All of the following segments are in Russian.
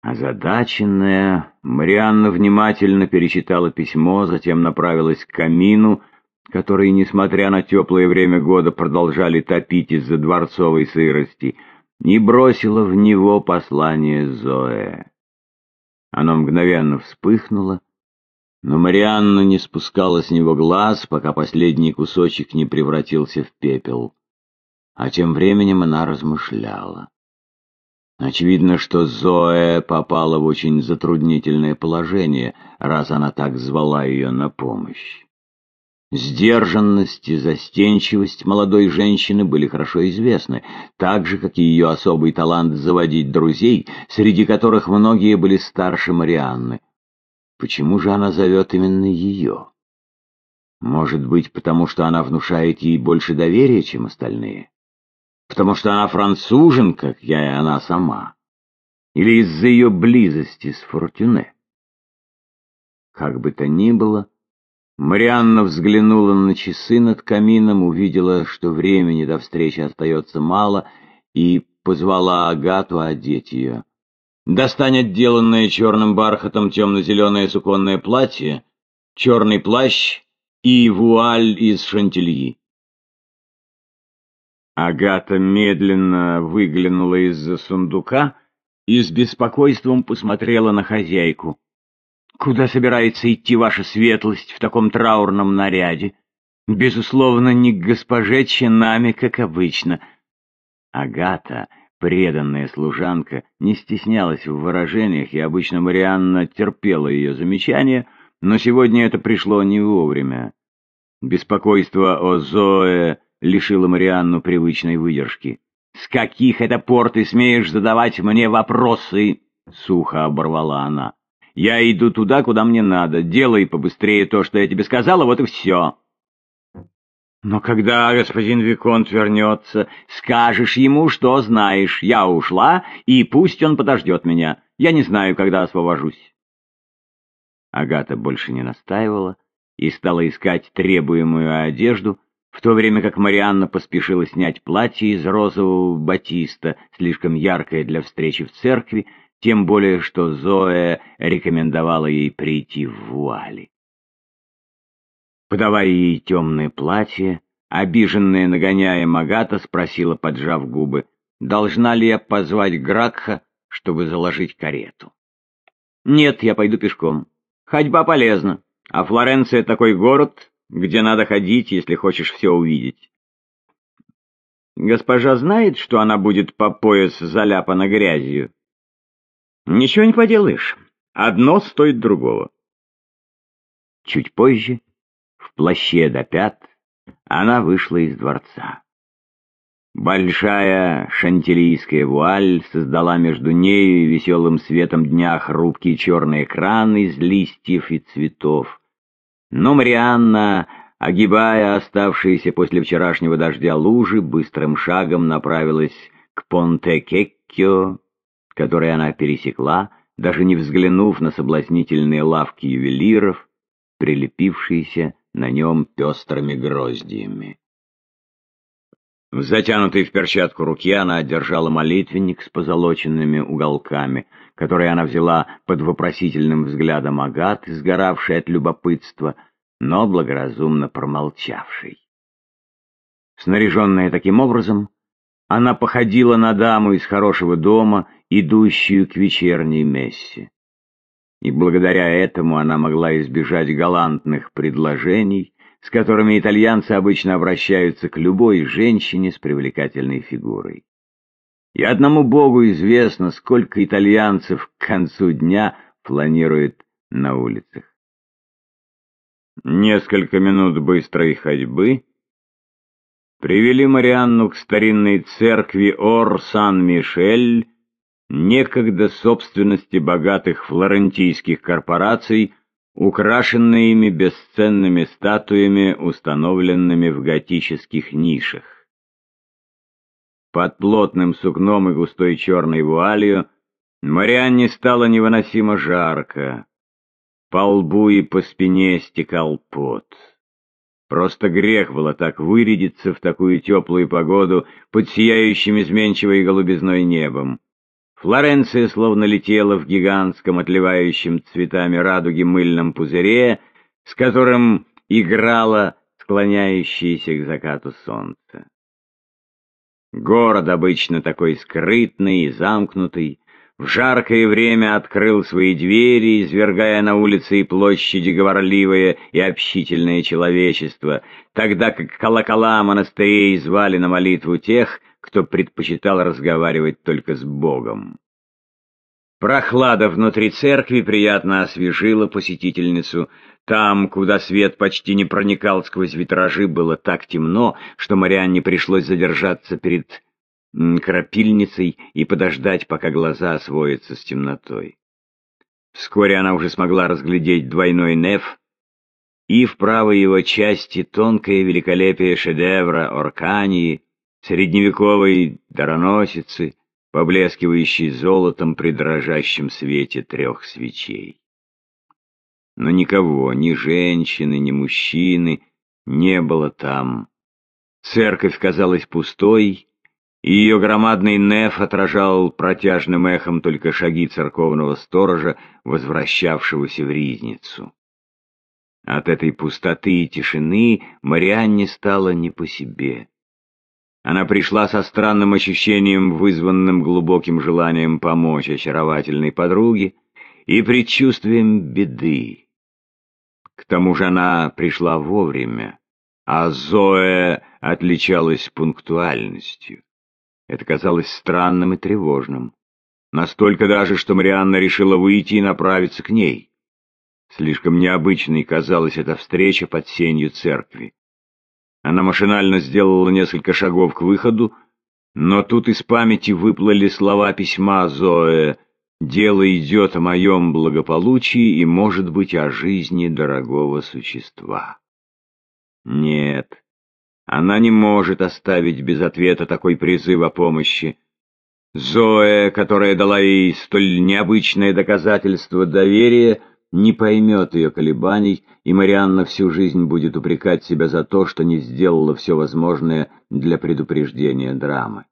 Озадаченная, Марианна внимательно перечитала письмо, затем направилась к камину, который, несмотря на теплое время года, продолжали топить из-за дворцовой сырости, и бросила в него послание Зоэ. Оно мгновенно вспыхнуло, но Марианна не спускала с него глаз, пока последний кусочек не превратился в пепел. А тем временем она размышляла. Очевидно, что Зоэ попала в очень затруднительное положение, раз она так звала ее на помощь. Сдержанность и застенчивость молодой женщины были хорошо известны, так же, как и ее особый талант заводить друзей, среди которых многие были старше Марианны. Почему же она зовет именно ее? Может быть, потому что она внушает ей больше доверия, чем остальные? Потому что она француженка, как я и она сама, или из-за ее близости с Фортюне. Как бы то ни было, Марианна взглянула на часы над камином, увидела, что времени до встречи остается мало, и позвала Агату одеть ее. Достань отделанное черным бархатом темно-зеленое суконное платье, черный плащ и вуаль из шантильи. Агата медленно выглянула из-за сундука и с беспокойством посмотрела на хозяйку. «Куда собирается идти ваша светлость в таком траурном наряде? Безусловно, не к госпоже чинами, как обычно». Агата, преданная служанка, не стеснялась в выражениях, и обычно Марианна терпела ее замечания, но сегодня это пришло не вовремя. Беспокойство о Зое лишила Марианну привычной выдержки. «С каких это пор ты смеешь задавать мне вопросы?» — сухо оборвала она. «Я иду туда, куда мне надо. Делай побыстрее то, что я тебе сказала, вот и все». «Но когда господин Виконт вернется, скажешь ему, что знаешь. Я ушла, и пусть он подождет меня. Я не знаю, когда освобожусь». Агата больше не настаивала и стала искать требуемую одежду, в то время как Марианна поспешила снять платье из розового батиста, слишком яркое для встречи в церкви, тем более что Зоя рекомендовала ей прийти в вуале. Подавая ей темное платье, обиженная нагоняя Магата спросила, поджав губы, должна ли я позвать Гракха, чтобы заложить карету. «Нет, я пойду пешком. Ходьба полезна, а Флоренция такой город, где надо ходить, если хочешь все увидеть. Госпожа знает, что она будет по пояс заляпана грязью? Ничего не поделаешь. Одно стоит другого. Чуть позже, в плаще до пят, она вышла из дворца. Большая шантилийская вуаль создала между нею и веселым светом дня хрупкий черный экран из листьев и цветов. Но Марианна, огибая оставшиеся после вчерашнего дождя лужи, быстрым шагом направилась к Понте-Кеккио, который она пересекла, даже не взглянув на соблазнительные лавки ювелиров, прилепившиеся на нем пестрыми гроздьями. В затянутой в перчатку руке она держала молитвенник с позолоченными уголками, который она взяла под вопросительным взглядом Агаты, сгоравшей от любопытства, но благоразумно промолчавшей. Снаряженная таким образом, она походила на даму из хорошего дома, идущую к вечерней мессе. И благодаря этому она могла избежать галантных предложений, с которыми итальянцы обычно обращаются к любой женщине с привлекательной фигурой. И одному богу известно, сколько итальянцев к концу дня планирует на улицах. Несколько минут быстрой ходьбы привели Марианну к старинной церкви Ор-Сан-Мишель, некогда собственности богатых флорентийских корпораций, украшенные ими бесценными статуями, установленными в готических нишах. Под плотным сукном и густой черной вуалью Марианне стало невыносимо жарко. По лбу и по спине стекал пот. Просто грех было так вырядиться в такую теплую погоду под сияющим изменчивой голубизной небом. Флоренция словно летела в гигантском, отливающем цветами радуги мыльном пузыре, с которым играло склоняющееся к закату солнце. Город, обычно такой скрытный и замкнутый, в жаркое время открыл свои двери, извергая на улицы и площади говорливое и общительное человечество, тогда как колокола монастырей звали на молитву тех, кто предпочитал разговаривать только с Богом. Прохлада внутри церкви приятно освежила посетительницу. Там, куда свет почти не проникал сквозь витражи, было так темно, что Марианне пришлось задержаться перед крапильницей и подождать, пока глаза освоятся с темнотой. Вскоре она уже смогла разглядеть двойной неф, и в правой его части тонкое великолепие шедевра Оркании, средневековой дароносицы, поблескивающей золотом при дрожащем свете трех свечей. Но никого, ни женщины, ни мужчины, не было там. Церковь казалась пустой, и ее громадный неф отражал протяжным эхом только шаги церковного сторожа, возвращавшегося в ризницу. От этой пустоты и тишины Марианне стало не по себе. Она пришла со странным ощущением, вызванным глубоким желанием помочь очаровательной подруге и предчувствием беды. К тому же она пришла вовремя, а Зоя отличалась пунктуальностью. Это казалось странным и тревожным. Настолько даже, что Марианна решила выйти и направиться к ней. Слишком необычной казалась эта встреча под сенью церкви. Она машинально сделала несколько шагов к выходу, но тут из памяти выплыли слова письма Зоэ «Дело идет о моем благополучии и, может быть, о жизни дорогого существа». Нет, она не может оставить без ответа такой призыв о помощи. Зоя, которая дала ей столь необычное доказательство доверия, не поймет ее колебаний, и Марианна всю жизнь будет упрекать себя за то, что не сделала все возможное для предупреждения драмы.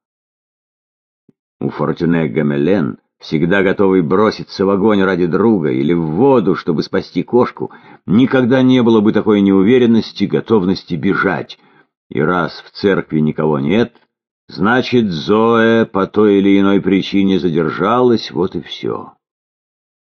У Фортюне Гамелен, всегда готовый броситься в огонь ради друга или в воду, чтобы спасти кошку, никогда не было бы такой неуверенности, готовности бежать, и раз в церкви никого нет, значит, Зоя по той или иной причине задержалась, вот и все.